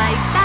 Like.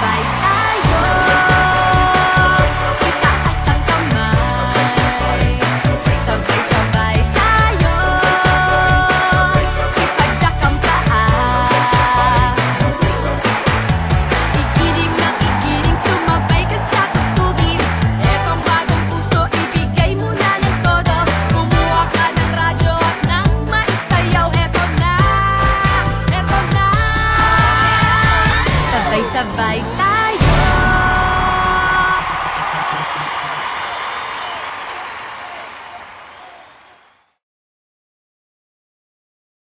Bye. sabay-sabay tayo.